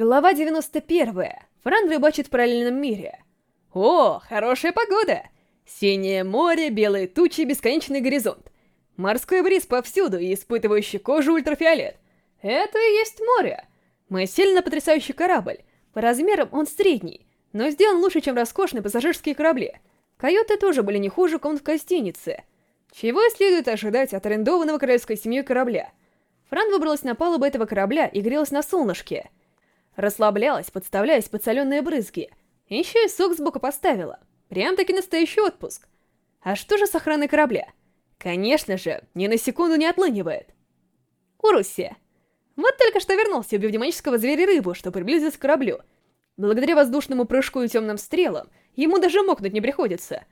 Глава 91. Фран рыбачит в параллельном мире. О, хорошая погода! Синее море, белые тучи, бесконечный горизонт. Морской бриз повсюду и испытывающий кожу ультрафиолет. Это и есть море. Мы сильно потрясающий корабль. По размерам он средний, но сделан лучше, чем роскошные пассажирские корабли. Каюты тоже были не хуже комнат в гостинице. Чего следует ожидать от арендованного королевской семьей корабля? Фран выбралась на палубу этого корабля и грелась на солнышке. Расслаблялась, подставляясь под соленые брызги. Еще и сок сбоку поставила. Прям-таки настоящий отпуск. А что же с охраной корабля? Конечно же, ни на секунду не отлынивает. Уруссия. Вот только что вернулся, убив демонического зверя-рыбу, что приблизился к кораблю. Благодаря воздушному прыжку и темным стрелам, ему даже мокнуть не приходится.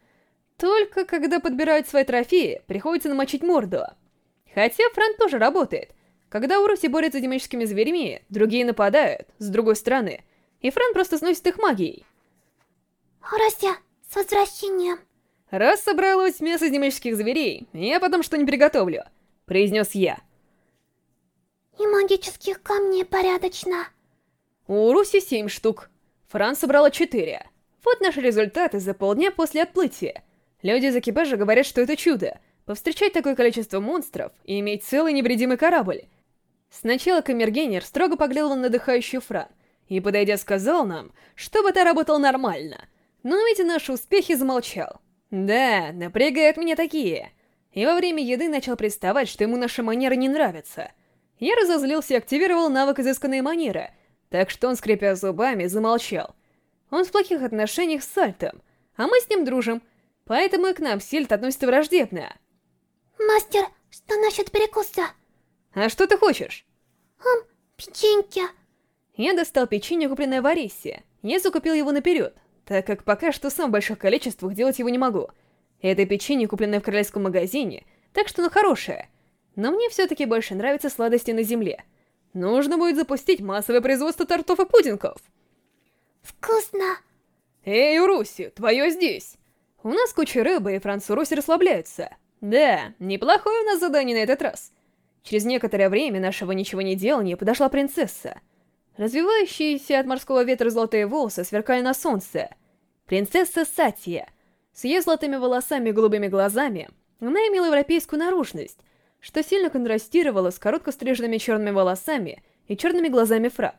Только когда подбирают свои трофеи, приходится намочить морду. Хотя Фран тоже работает — когда Уруси борются с демоническими зверями, другие нападают, с другой стороны, и Фран просто сносит их магией. Уруси, с возвращением. Раз собралось мясо демонических зверей, я потом что не приготовлю, произнес я. И магических камней порядочно. У Уруси семь штук. Фран собрала четыре. Вот наши результаты за полдня после отплытия. Люди из экипажа говорят, что это чудо. Повстречать такое количество монстров и иметь целый невредимый корабль. Сначала камергенер строго поглядел на дыхающую Фран и, подойдя, сказал нам, чтобы это работало нормально. Но видя наши успехи, замолчал. Да, напрягают меня такие. И во время еды начал приставать, что ему наши манеры не нравятся. Я разозлился и активировал навык изысканной манеры, так что он, скрипя зубами, замолчал. Он в плохих отношениях с Сальтом, а мы с ним дружим, поэтому и к нам Сильт относится враждебно. Мастер, что насчет перекуса? А что ты хочешь? Ам, печеньки. Я достал печенье, купленное в Арисе. Я закупил его наперед, так как пока что сам в больших количествах делать его не могу. Это печенье, купленное в королевском магазине, так что оно хорошее. Но мне все-таки больше нравятся сладости на земле. Нужно будет запустить массовое производство тортов и пудингов. Вкусно. Эй, Уруси, твое здесь. У нас куча рыбы, и Франц Уруси расслабляются. Да, неплохое у нас задание на этот раз. Через некоторое время нашего ничего не делания подошла принцесса. Развивающиеся от морского ветра золотые волосы сверкали на солнце. Принцесса Сатия. С ее золотыми волосами и голубыми глазами она имела европейскую наружность, что сильно контрастировало с коротко стриженными черными волосами и черными глазами Фран.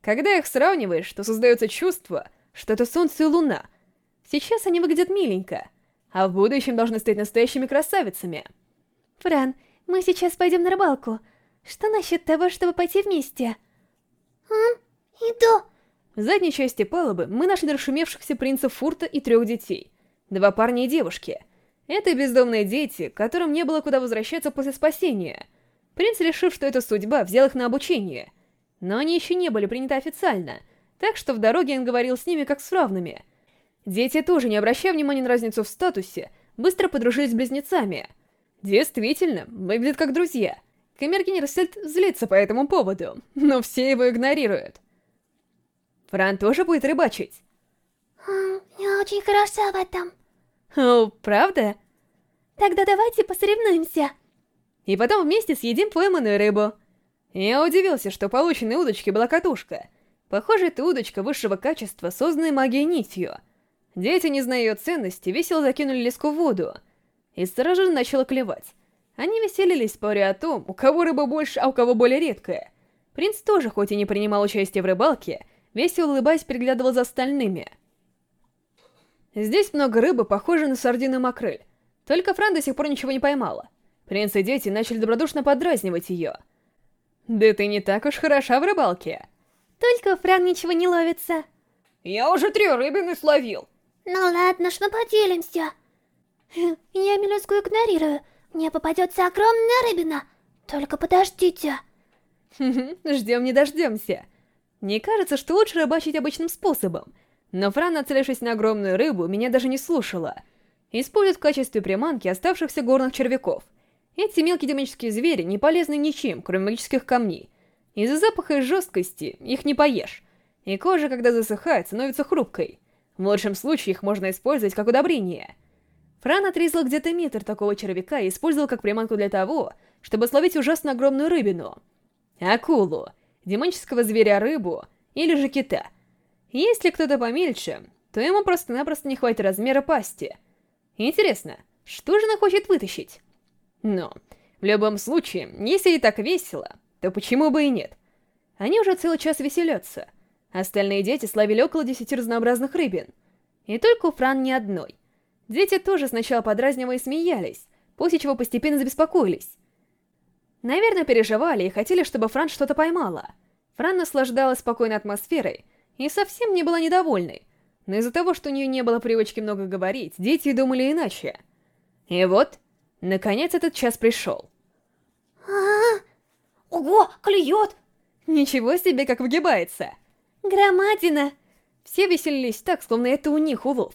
Когда их сравниваешь, то создается чувство, что это солнце и луна. Сейчас они выглядят миленько, а в будущем должны стать настоящими красавицами. Фран, мы сейчас пойдем на рыбалку. Что насчет того, чтобы пойти вместе? Ам, иду. В задней части палубы мы нашли расшумевшихся принца Фурта и трех детей. Два парня и девушки. Это бездомные дети, которым не было куда возвращаться после спасения. Принц, решив, что это судьба, взял их на обучение. Но они еще не были приняты официально, так что в дороге он говорил с ними как с равными. Дети тоже, не обращая внимания на разницу в статусе, быстро подружились с близнецами — Действительно, выглядят как друзья. Камергенер Сельд злится по этому поводу, но все его игнорируют. Фран тоже будет рыбачить? Я очень хороша в этом. О, правда? Тогда давайте посоревнуемся. И потом вместе съедим пойманную рыбу. Я удивился, что полученной удочки была катушка. Похоже, это удочка высшего качества, созданная магией нитью. Дети, не зная ее ценности, весело закинули леску в воду и сразу же начала клевать. Они веселились, споря о том, у кого рыба больше, а у кого более редкая. Принц тоже, хоть и не принимал участие в рыбалке, весело улыбаясь, переглядывал за остальными. Здесь много рыбы, похожей на сардину макрель. Только Фран до сих пор ничего не поймала. Принц и дети начали добродушно подразнивать ее. «Да ты не так уж хороша в рыбалке!» «Только Фран ничего не ловится!» «Я уже три рыбины словил!» «Ну ладно ж, мы поделимся!» Я Милюску игнорирую. Мне попадется огромная рыбина. Только подождите. Ждем не дождемся. Не кажется, что лучше рыбачить обычным способом. Но Фран, нацелившись на огромную рыбу, меня даже не слушала. Использует в качестве приманки оставшихся горных червяков. Эти мелкие демонические звери не полезны ничем, кроме магических камней. Из-за запаха и жесткости их не поешь. И кожа, когда засыхает, становится хрупкой. В лучшем случае их можно использовать как удобрение. Фран отрезал где-то метр такого червяка и использовал как приманку для того, чтобы словить ужасно огромную рыбину. Акулу, демонического зверя-рыбу или же кита. Если кто-то помельче, то ему просто-напросто не хватит размера пасти. Интересно, что же она хочет вытащить? Но, в любом случае, если и так весело, то почему бы и нет? Они уже целый час веселятся. Остальные дети словили около десяти разнообразных рыбин. И только у Фран ни одной. Дети тоже сначала подразнивая смеялись, после чего постепенно забеспокоились. Наверное, переживали и хотели, чтобы Фран что-то поймала. Фран наслаждалась спокойной атмосферой и совсем не была недовольной, но из-за того, что у нее не было привычки много говорить, дети думали иначе. И вот, наконец этот час пришел. А -а -а. Ого, клюет! Ничего себе, как выгибается! Громадина! Все веселились так, словно это у них улов.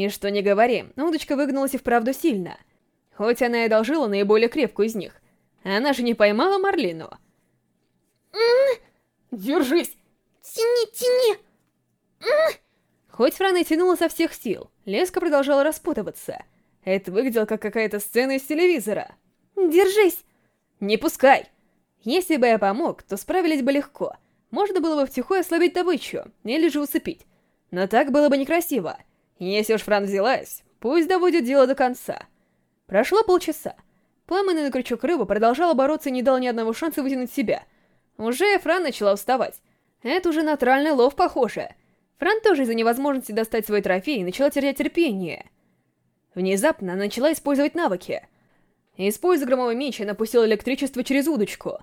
И что не говори, удочка выгнулась и вправду сильно. Хоть она и одолжила наиболее крепкую из них. Она же не поймала Марлину. Держись! Тяни, тяни! Хоть Фран и тянула со всех сил, леска продолжала распутываться. Это выглядело как какая-то сцена из телевизора. Держись! Не пускай! Если бы я помог, то справились бы легко. Можно было бы втихую ослабить добычу, или же усыпить. Но так было бы некрасиво. Если уж Фран взялась, пусть доводит дело до конца. Прошло полчаса. Пойманный на крючок рыба продолжала бороться и не дала ни одного шанса вытянуть себя. Уже Фран начала вставать. Это уже натуральный лов похоже. Фран тоже из-за невозможности достать свой трофей начала терять терпение. Внезапно она начала использовать навыки. Используя громовой меч, она пустила электричество через удочку.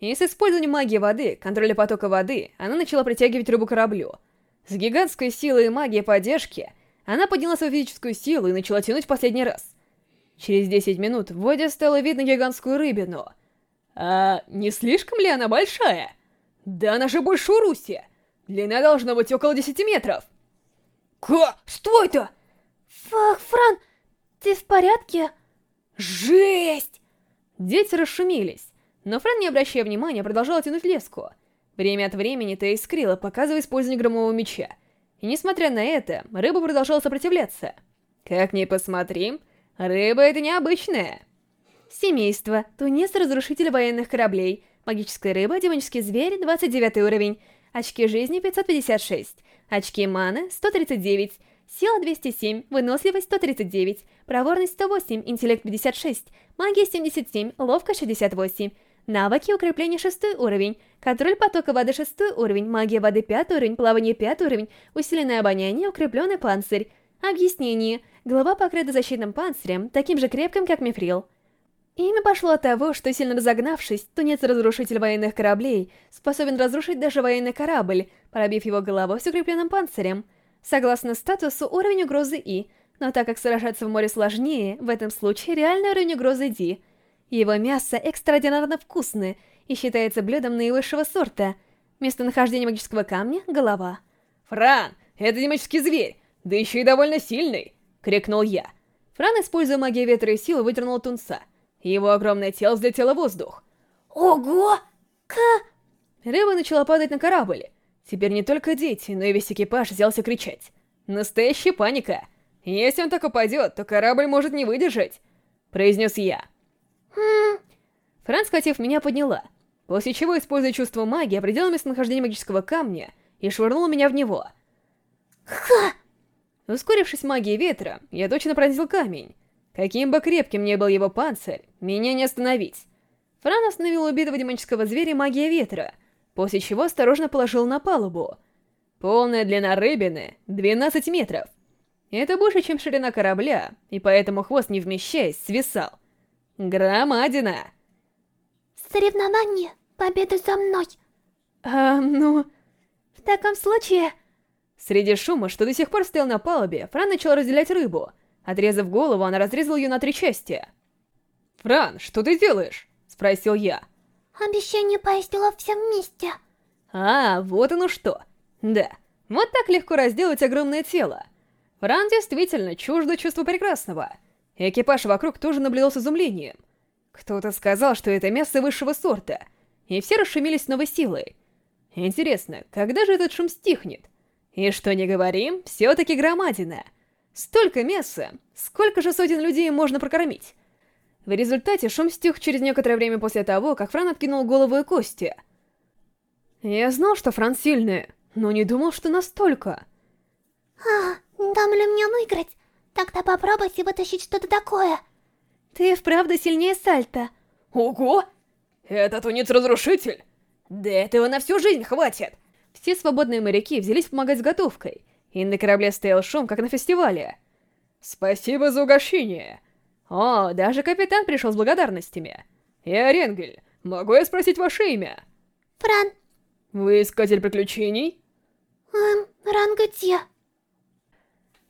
И с использованием магии воды, контроля потока воды, она начала притягивать рыбу к кораблю. С гигантской силой и магией поддержки, она подняла свою физическую силу и начала тянуть последний раз. Через 10 минут в воде стало видно гигантскую рыбину. А не слишком ли она большая? Да она же больше Руси! Длина должна быть около 10 метров. Ка? Что это? Фах, Фран, ты в порядке? Жесть! Дети расшумелись, но Фран, не обращая внимания, продолжала тянуть леску. Время от времени то искрила, показывая использование громового меча. И несмотря на это, рыба продолжала сопротивляться. Как ни посмотри, рыба это необычная. Семейство. Тунец-разрушитель военных кораблей. Магическая рыба, демонический зверь, 29 уровень. Очки жизни 556. Очки маны 139. Сила 207, выносливость 139, проворность 108, интеллект 56, магия 77, ловкость 68. Навыки укрепления 6 уровень, контроль потока воды 6 уровень, магия воды 5 уровень, плавание 5 уровень, усиленное обоняние, укрепленный панцирь. Объяснение. Голова покрыта защитным панцирем, таким же крепким, как мифрил. Имя пошло от того, что сильно разогнавшись, тунец-разрушитель военных кораблей способен разрушить даже военный корабль, пробив его головой с укрепленным панцирем. Согласно статусу, уровень угрозы И, но так как сражаться в море сложнее, в этом случае реальный уровень угрозы Ди. Его мясо экстраординарно вкусное и считается блюдом наивысшего сорта. Местонахождение магического камня — голова. «Фран, это не магический зверь, да еще и довольно сильный!» — крикнул я. Фран, используя магию ветра и силы, выдернул тунца — его огромное тело взлетело в воздух. Ого! К... Рыба начала падать на корабль. Теперь не только дети, но и весь экипаж взялся кричать. Настоящая паника. Если он так упадет, то корабль может не выдержать, произнес я. Франц, хотев меня, подняла, после чего, используя чувство магии, определил местонахождение магического камня и швырнул меня в него. Ха! Ускорившись магией ветра, я точно пронзил камень. Каким бы крепким ни был его панцирь, меня не остановить. Фран остановил убитого демонического зверя магия ветра, после чего осторожно положил на палубу. Полная длина рыбины — 12 метров. Это больше, чем ширина корабля, и поэтому хвост, не вмещаясь, свисал. Громадина! Соревнование, победа за мной. А, ну... В таком случае... Среди шума, что до сих пор стоял на палубе, Фран начал разделять рыбу — Отрезав голову, она разрезала ее на три части. «Фран, что ты делаешь?» — спросил я. «Обещание поездило все вместе». «А, вот оно что. Да, вот так легко разделать огромное тело. Фран действительно чуждо чувство прекрасного. Экипаж вокруг тоже наблюдал с изумлением. Кто-то сказал, что это мясо высшего сорта, и все расшумелись новой силой. Интересно, когда же этот шум стихнет? И что не говорим, все-таки громадина — Столько мяса! Сколько же сотен людей можно прокормить? В результате шум стих через некоторое время после того, как Фран откинул голову и кости. Я знал, что Фран сильная, но не думал, что настолько. А, дам ли мне выиграть? Тогда попробуйте вытащить что-то такое. Ты вправду сильнее Сальта. Ого! Это тунец-разрушитель! Да этого на всю жизнь хватит! Все свободные моряки взялись помогать с готовкой, и на корабле стоял шум, как на фестивале. Спасибо за угощение. О, даже капитан пришел с благодарностями. Я Ренгель. Могу я спросить ваше имя? Фран. Вы искатель приключений? Эм, Рангутья.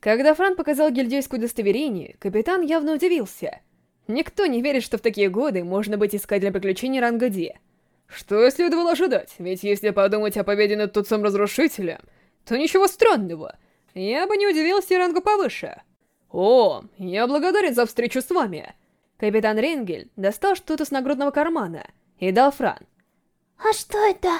Когда Фран показал гильдейское удостоверение, капитан явно удивился. Никто не верит, что в такие годы можно быть искателем приключений ранга Ди. Что следовало ожидать? Ведь если подумать о победе над Тутцом-разрушителем, то ничего странного. Я бы не удивился рангу повыше. О, я благодарен за встречу с вами. Капитан Ренгель достал что-то с нагрудного кармана и дал Фран. А что это?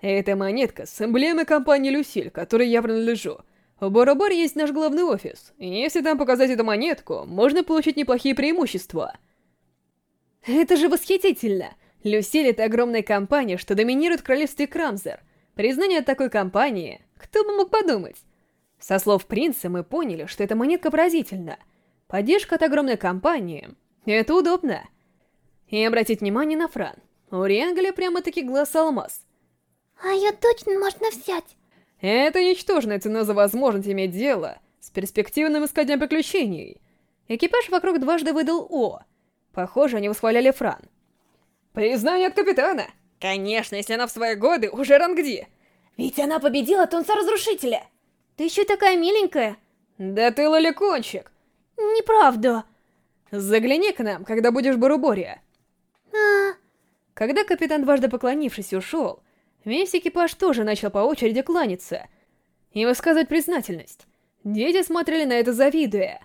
Это монетка с эмблемой компании Люсиль, которой я принадлежу. В Бороборе есть наш главный офис, если там показать эту монетку, можно получить неплохие преимущества. Это же восхитительно! Люсиль — это огромная компания, что доминирует в королевстве Крамзер. Признание такой компании, кто бы мог подумать? Со слов принца мы поняли, что эта монетка поразительна. Поддержка от огромной компании — это удобно. И обратить внимание на Фран. У Риангеля прямо-таки глаз алмаз. А ее точно можно взять. Это ничтожная цена за возможность иметь дело с перспективным искателем приключений. Экипаж вокруг дважды выдал «О». Похоже, они восхваляли Фран. Признание от капитана! Конечно, если она в свои годы уже рангди. Ведь она победила Тунца-разрушителя. Ты еще такая миленькая. Да ты лоликончик. Неправда. Загляни к нам, когда будешь в Баруборе. А... Когда капитан, дважды поклонившись, ушел, весь экипаж тоже начал по очереди кланяться и высказывать признательность. Дети смотрели на это завидуя.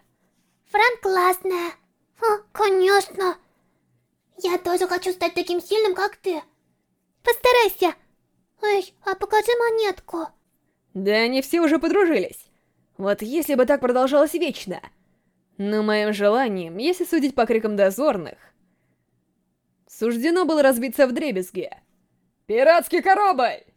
Фран классная. О, конечно. Я тоже хочу стать таким сильным, как ты. Постарайся. Эй, а покажи монетку. Да они все уже подружились. Вот если бы так продолжалось вечно. Но моим желанием, если судить по крикам дозорных, суждено было разбиться в дребезге. «Пиратский корабль!»